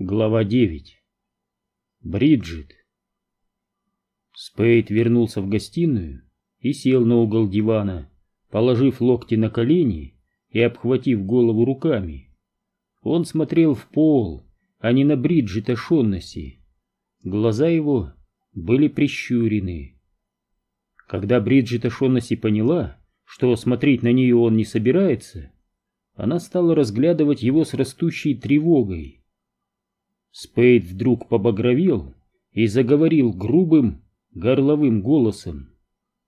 Глава 9 Бриджит Спейд вернулся в гостиную и сел на угол дивана, положив локти на колени и обхватив голову руками. Он смотрел в пол, а не на Бриджит Шоннесси. Глаза его были прищурены. Когда Бриджит Шоннесси поняла, что смотреть на нее он не собирается, она стала разглядывать его с растущей тревогой. Спейд вдруг побагровел и заговорил грубым, горловым голосом.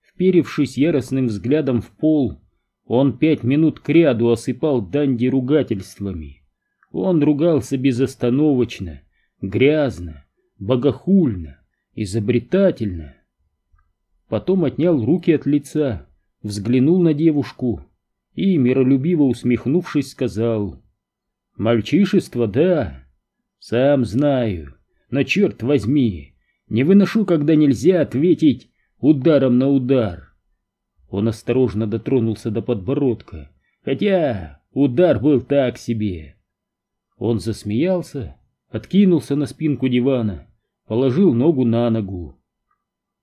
Вперевшись яростным взглядом в пол, он пять минут кряду осыпал Данди ругательствами. Он ругался безостановочно, грязно, богохульно, изобретательно. Потом отнял руки от лица, взглянул на девушку и, миролюбиво усмехнувшись, сказал «Мальчишество, да, сам знаю, но черт возьми, не выношу, когда нельзя ответить ударом на удар. Он осторожно дотронулся до подбородка, хотя удар был так себе. Он засмеялся, откинулся на спинку дивана, положил ногу на ногу.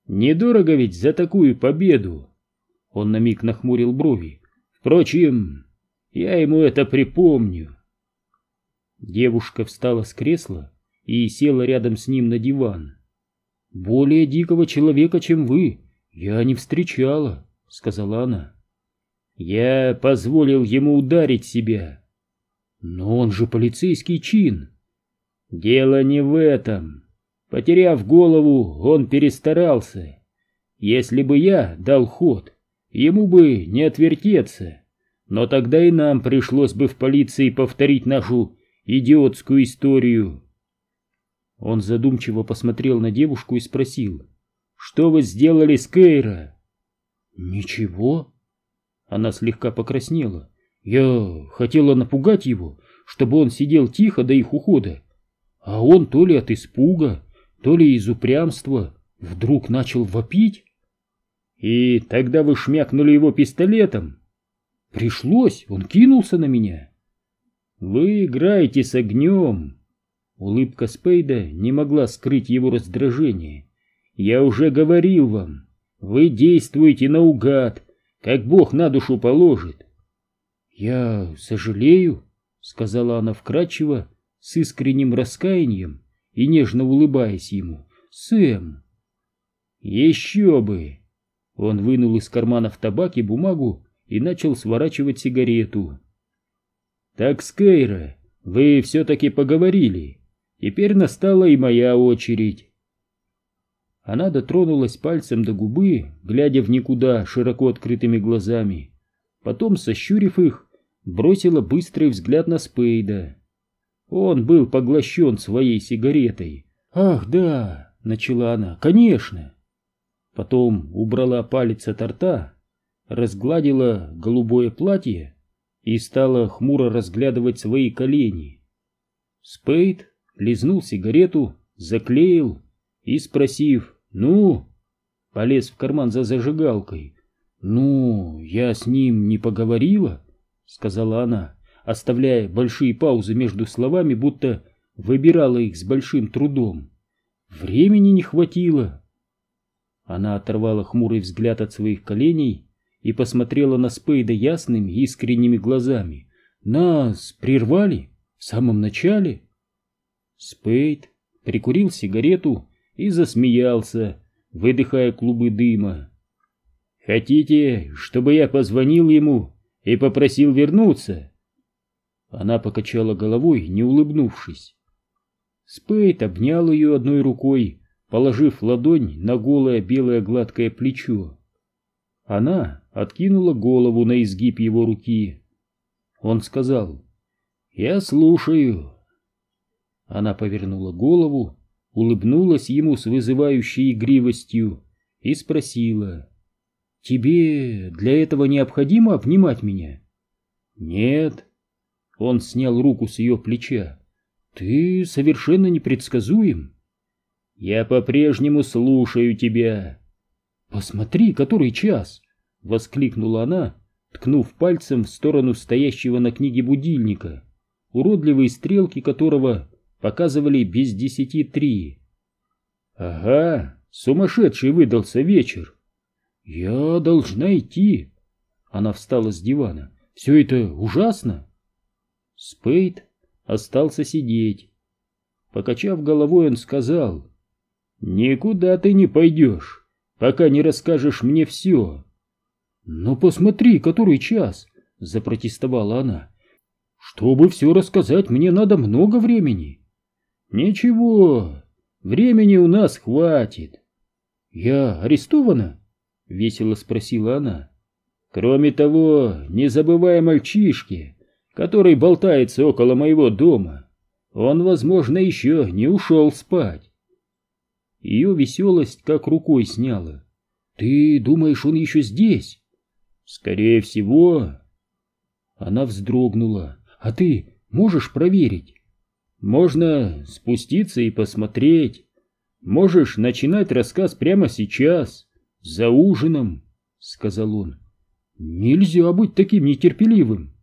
Недорого ведь за такую победу. Он на миг нахмурил брови. Впрочем, я ему это припомню. Девушка встала с кресла и села рядом с ним на диван. «Более дикого человека, чем вы, я не встречала», — сказала она. «Я позволил ему ударить себя». «Но он же полицейский чин». «Дело не в этом. Потеряв голову, он перестарался. Если бы я дал ход, ему бы не отвертеться. Но тогда и нам пришлось бы в полиции повторить нашу идиотскую историю. Он задумчиво посмотрел на девушку и спросил, «Что вы сделали с Кейра?» «Ничего». Она слегка покраснела. «Я хотела напугать его, чтобы он сидел тихо до их ухода. А он то ли от испуга, то ли из упрямства вдруг начал вопить. И тогда вы шмякнули его пистолетом. Пришлось, он кинулся на меня. «Вы играете с огнем!» Улыбка Спейда не могла скрыть его раздражение. «Я уже говорил вам, вы действуете наугад, как Бог на душу положит». «Я сожалею», — сказала она вкрадчиво, с искренним раскаянием и нежно улыбаясь ему. «Сэм!» «Еще бы!» Он вынул из карманов табак и бумагу и начал сворачивать сигарету. Так, Скейра, вы все-таки поговорили. Теперь настала и моя очередь. Она дотронулась пальцем до губы, глядя в никуда широко открытыми глазами. Потом, сощурив их, бросила быстрый взгляд на Спейда. Он был поглощен своей сигаретой. «Ах, да!» — начала она. «Конечно!» Потом убрала палец от рта, разгладила голубое платье и стала хмуро разглядывать свои колени. Спейд лизнул сигарету, заклеил и, спросив «Ну?», полез в карман за зажигалкой. «Ну, я с ним не поговорила», — сказала она, оставляя большие паузы между словами, будто выбирала их с большим трудом. «Времени не хватило». Она оторвала хмурый взгляд от своих коленей и посмотрела на Спейда ясными, искренними глазами. «Нас прервали? В самом начале?» Спейд прикурил сигарету и засмеялся, выдыхая клубы дыма. «Хотите, чтобы я позвонил ему и попросил вернуться?» Она покачала головой, не улыбнувшись. Спейд обнял ее одной рукой, положив ладонь на голое белое гладкое плечо. Она откинула голову на изгиб его руки. Он сказал, «Я слушаю». Она повернула голову, улыбнулась ему с вызывающей игривостью и спросила, «Тебе для этого необходимо обнимать меня?» «Нет». Он снял руку с ее плеча. «Ты совершенно непредсказуем». «Я по-прежнему слушаю тебя», «Посмотри, который час!» — воскликнула она, ткнув пальцем в сторону стоящего на книге будильника, уродливые стрелки которого показывали без десяти три. Ага, сумасшедший выдался вечер. Я должна идти. Она встала с дивана. Все это ужасно. Спейд остался сидеть. Покачав головой, он сказал, «Никуда ты не пойдешь, пока не расскажешь мне все». «Ну посмотри, который час!» — запротестовала она. «Чтобы все рассказать, мне надо много времени». «Ничего, времени у нас хватит». «Я арестована?» — весело спросила она. «Кроме того, не забывай о мальчишке, который болтается около моего дома. Он, возможно, еще не ушел спать». Ее веселость как рукой сняла. «Ты думаешь, он еще здесь?» «Скорее всего...» Она вздрогнула. «А ты можешь проверить?» «Можно спуститься и посмотреть. Можешь начинать рассказ прямо сейчас, за ужином», — сказал он. «Нельзя быть таким нетерпеливым.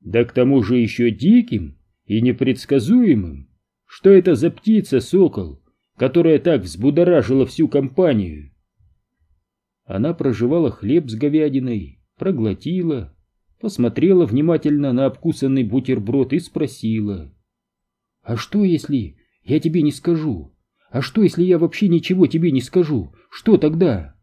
Да к тому же еще диким и непредсказуемым. Что это за птица, сокол, которая так взбудоражила всю компанию?» Она проживала хлеб с говядиной, проглотила, посмотрела внимательно на обкусанный бутерброд и спросила. «А что, если я тебе не скажу? А что, если я вообще ничего тебе не скажу? Что тогда?»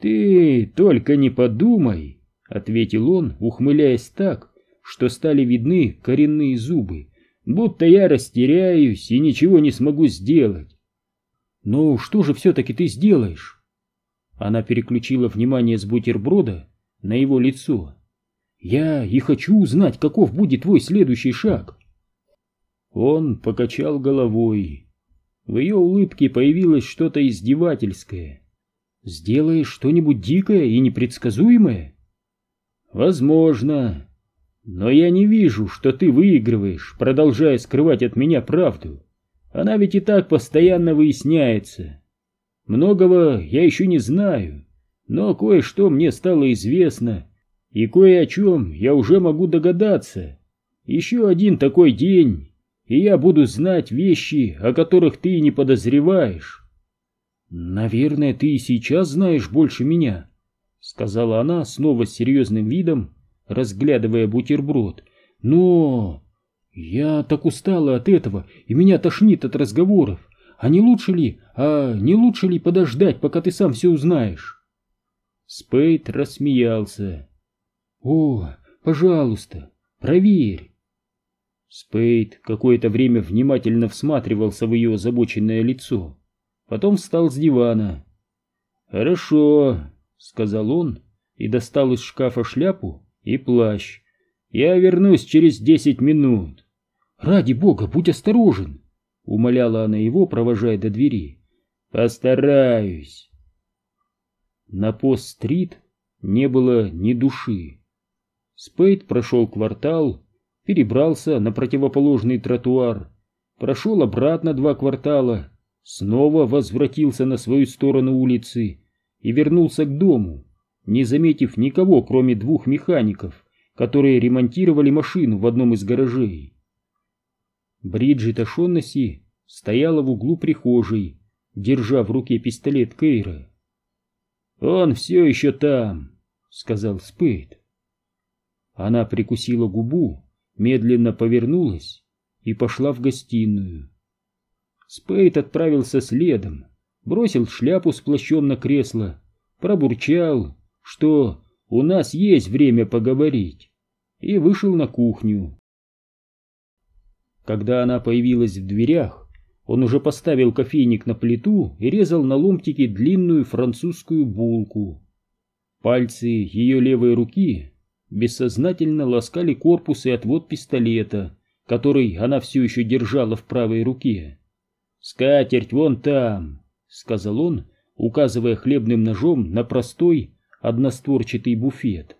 «Ты только не подумай», — ответил он, ухмыляясь так, что стали видны коренные зубы, будто я растеряюсь и ничего не смогу сделать. «Ну, что же все-таки ты сделаешь?» Она переключила внимание с бутерброда на его лицо. «Я и хочу узнать, каков будет твой следующий шаг». Он покачал головой. В ее улыбке появилось что-то издевательское. «Сделаешь что-нибудь дикое и непредсказуемое?» «Возможно. Но я не вижу, что ты выигрываешь, продолжая скрывать от меня правду. Она ведь и так постоянно выясняется. Многого я еще не знаю, но кое-что мне стало известно, и кое о чем я уже могу догадаться. Еще один такой день, и я буду знать вещи, о которых ты не подозреваешь. Наверное, ты и сейчас знаешь больше меня, сказала она снова с серьезным видом, разглядывая бутерброд. Но я так устала от этого, и меня тошнит от разговоров. А не лучше ли, а не лучше ли подождать, пока ты сам все узнаешь? Спейд рассмеялся. О, пожалуйста, проверь. Спейд какое-то время внимательно всматривался в ее озабоченное лицо. Потом встал с дивана. «Хорошо», — сказал он и достал из шкафа шляпу и плащ. «Я вернусь через десять минут». «Ради бога, будь осторожен!» Умоляла она его, провожая до двери. «Постараюсь». На пост-стрит не было ни души. Спейд прошел квартал, перебрался на противоположный тротуар, прошел обратно два квартала, снова возвратился на свою сторону улицы и вернулся к дому, не заметив никого, кроме двух механиков, которые ремонтировали машину в одном из гаражей. Бриджит Ашоннесси стояла в углу прихожей, держа в руке пистолет Кейра. «Он все еще там», — сказал Спейд. Она прикусила губу, медленно повернулась и пошла в гостиную. Спейд отправился следом, бросил шляпу с плащом на кресло, пробурчал, что «у нас есть время поговорить», и вышел на кухню. Когда она появилась в дверях, он уже поставил кофейник на плиту и резал на ломтики длинную французскую булку. Пальцы ее левой руки бессознательно ласкали корпус и отвод пистолета, который она все еще держала в правой руке. «Скатерть вон там!» — сказал он, указывая хлебным ножом на простой одностворчатый буфет.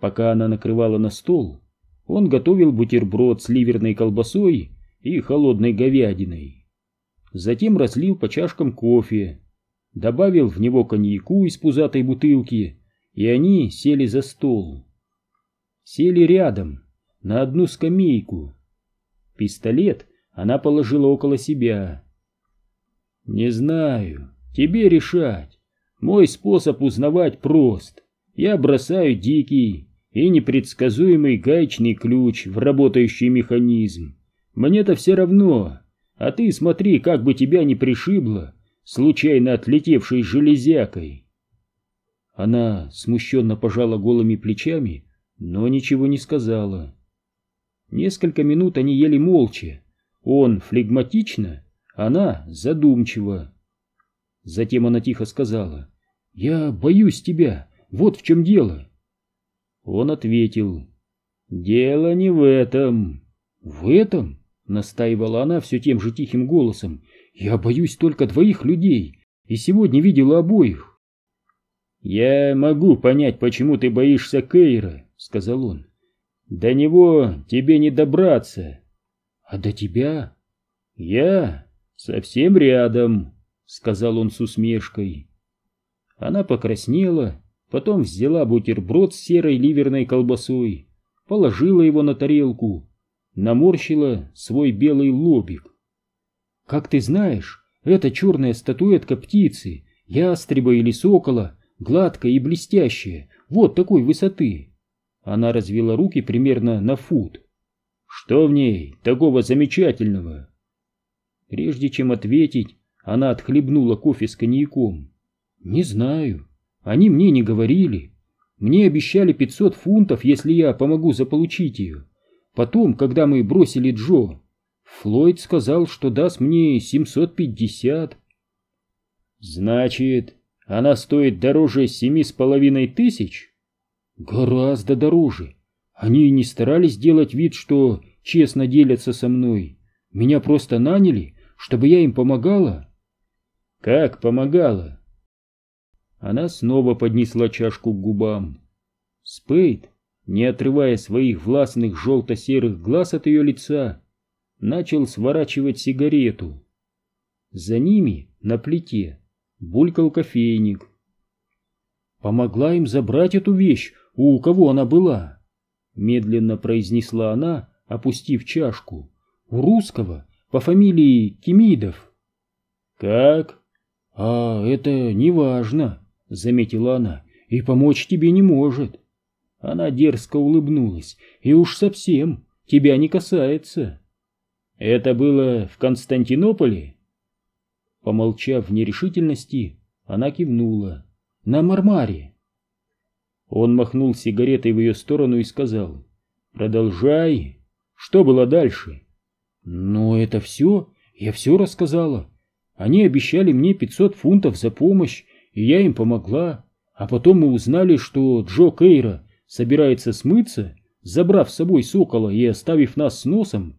Пока она накрывала на стол, он готовил бутерброд с ливерной колбасой и холодной говядиной. Затем разлил по чашкам кофе, добавил в него коньяку из пузатой бутылки, и они сели за стол. Сели рядом, на одну скамейку. Пистолет она положила около себя. «Не знаю, тебе решать. Мой способ узнавать прост. Я бросаю дикий и непредсказуемый гаечный ключ в работающий механизм. Мне-то все равно, а ты смотри, как бы тебя не пришибло, случайно отлетевшей железякой». Она смущенно пожала голыми плечами, но ничего не сказала. Несколько минут они ели молча. Он флегматично, она задумчиво. Затем она тихо сказала, «Я боюсь тебя, вот в чем дело». Он ответил, «Дело не в этом». «В этом?» — настаивала она все тем же тихим голосом. «Я боюсь только двоих людей, и сегодня видела обоих». «Я могу понять, почему ты боишься Кейра», — сказал он. «До него тебе не добраться». «А до тебя?» «Я совсем рядом», — сказал он с усмешкой. Она покраснела, потом взяла бутерброд с серой ливерной колбасой, положила его на тарелку, наморщила свой белый лобик. «Как ты знаешь, это черная статуэтка птицы, ястреба или сокола, гладкая и блестящая, вот такой высоты». Она развела руки примерно на фут. «Что в ней такого замечательного?» Прежде чем ответить, она отхлебнула кофе с коньяком. «Не знаю. Они мне не говорили. Мне обещали 500 фунтов, если я помогу заполучить ее. Потом, когда мы бросили Джо, Флойд сказал, что даст мне 750. Значит, она стоит дороже семи с половиной тысяч? Гораздо дороже. Они не старались делать вид, что честно делятся со мной. Меня просто наняли, чтобы я им помогала. Как помогала? Она снова поднесла чашку к губам. Спейд, не отрывая своих властных желто-серых глаз от ее лица, начал сворачивать сигарету. За ними, на плите, булькал кофейник. Помогла им забрать эту вещь, у кого она была? Медленно произнесла она, опустив чашку. У русского, по фамилии Кимидов. Как? А это не важно. — заметила она, — и помочь тебе не может. Она дерзко улыбнулась, и уж совсем тебя не касается. Это было в Константинополе? Помолчав в нерешительности, она кивнула. На Мармаре. Он махнул сигаретой в ее сторону и сказал, «Продолжай. Что было дальше?» «Ну, это все. Я все рассказала. Они обещали мне пятьсот фунтов за помощь, и я им помогла. А потом мы узнали, что Джо Кейра собирается смыться, забрав с собой сокола и оставив нас с носом.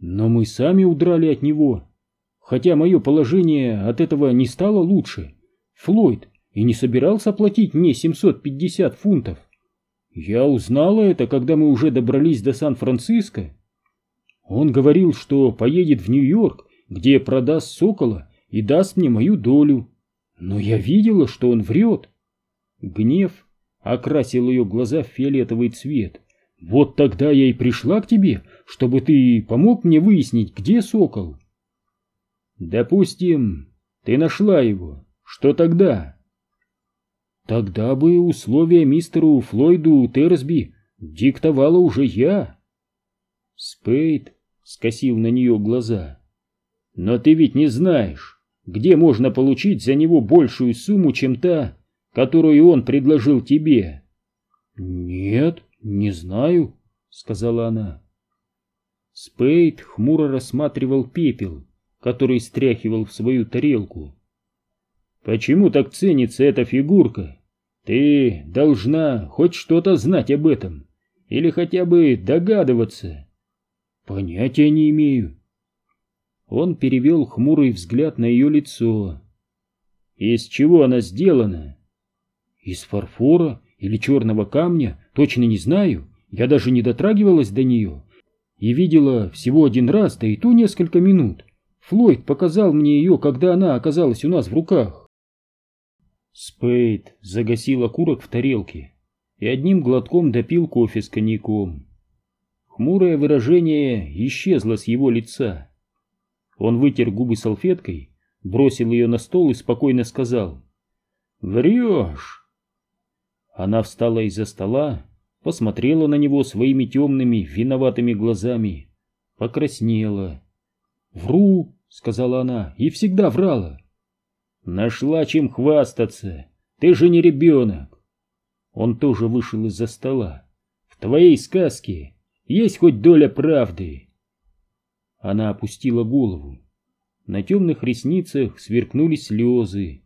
Но мы сами удрали от него. Хотя мое положение от этого не стало лучше. Флойд и не собирался платить мне 750 фунтов. Я узнала это, когда мы уже добрались до Сан-Франциско. Он говорил, что поедет в Нью-Йорк, где продаст сокола и даст мне мою долю. Но я видела, что он врет. Гнев окрасил ее глаза в фиолетовый цвет. Вот тогда я и пришла к тебе, чтобы ты помог мне выяснить, где сокол. Допустим, ты нашла его. Что тогда? Тогда бы условия мистеру Флойду Терсби диктовала уже я. Спейд скосил на нее глаза. Но ты ведь не знаешь, где можно получить за него большую сумму, чем та, которую он предложил тебе. Нет, не знаю, сказала она. Спейд хмуро рассматривал пепел, который стряхивал в свою тарелку. Почему так ценится эта фигурка? Ты должна хоть что-то знать об этом, или хотя бы догадываться. Понятия не имею, он перевел хмурый взгляд на ее лицо. «Из чего она сделана?» «Из фарфора или черного камня, точно не знаю. Я даже не дотрагивалась до нее. И видела всего один раз, да и то несколько минут. Флойд показал мне ее, когда она оказалась у нас в руках». Спейд загасил окурок в тарелке и одним глотком допил кофе с коньяком. Хмурое выражение исчезло с его лица. Он вытер губы салфеткой, бросил ее на стол и спокойно сказал «Врешь!». Она встала из-за стола, посмотрела на него своими темными, виноватыми глазами, покраснела. «Вру!» — сказала она, — «и всегда врала». «Нашла чем хвастаться! Ты же не ребенок!» Он тоже вышел из-за стола. «В твоей сказке есть хоть доля правды!» Она опустила голову. На темных ресницах сверкнули слезы.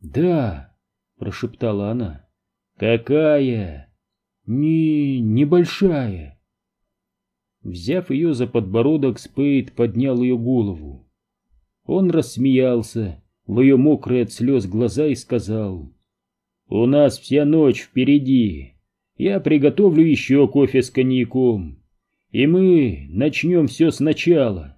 «Да!» — прошептала она. «Какая?» «Не... небольшая». Взяв ее за подбородок, Спейд поднял ее голову. Он рассмеялся в ее мокрые от слез глаза и сказал, «У нас вся ночь впереди. Я приготовлю еще кофе с коньяком, и мы начнем все сначала».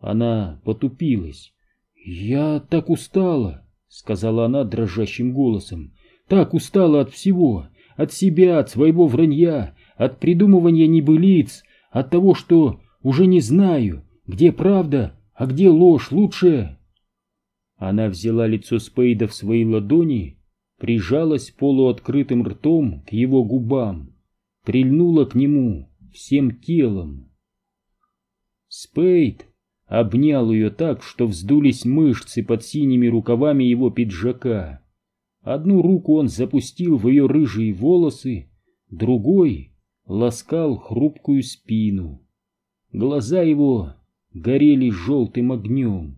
Она потупилась. «Я так устала», — сказала она дрожащим голосом, — «так устала от всего, от себя, от своего вранья, от придумывания небылиц, от того, что уже не знаю, где правда, а где ложь лучше. Она взяла лицо Спейда в свои ладони, прижалась полуоткрытым ртом к его губам, прильнула к нему всем телом. Спейд обнял ее так, что вздулись мышцы под синими рукавами его пиджака. Одну руку он запустил в ее рыжие волосы, другой ласкал хрупкую спину. Глаза его горели желтым огнем.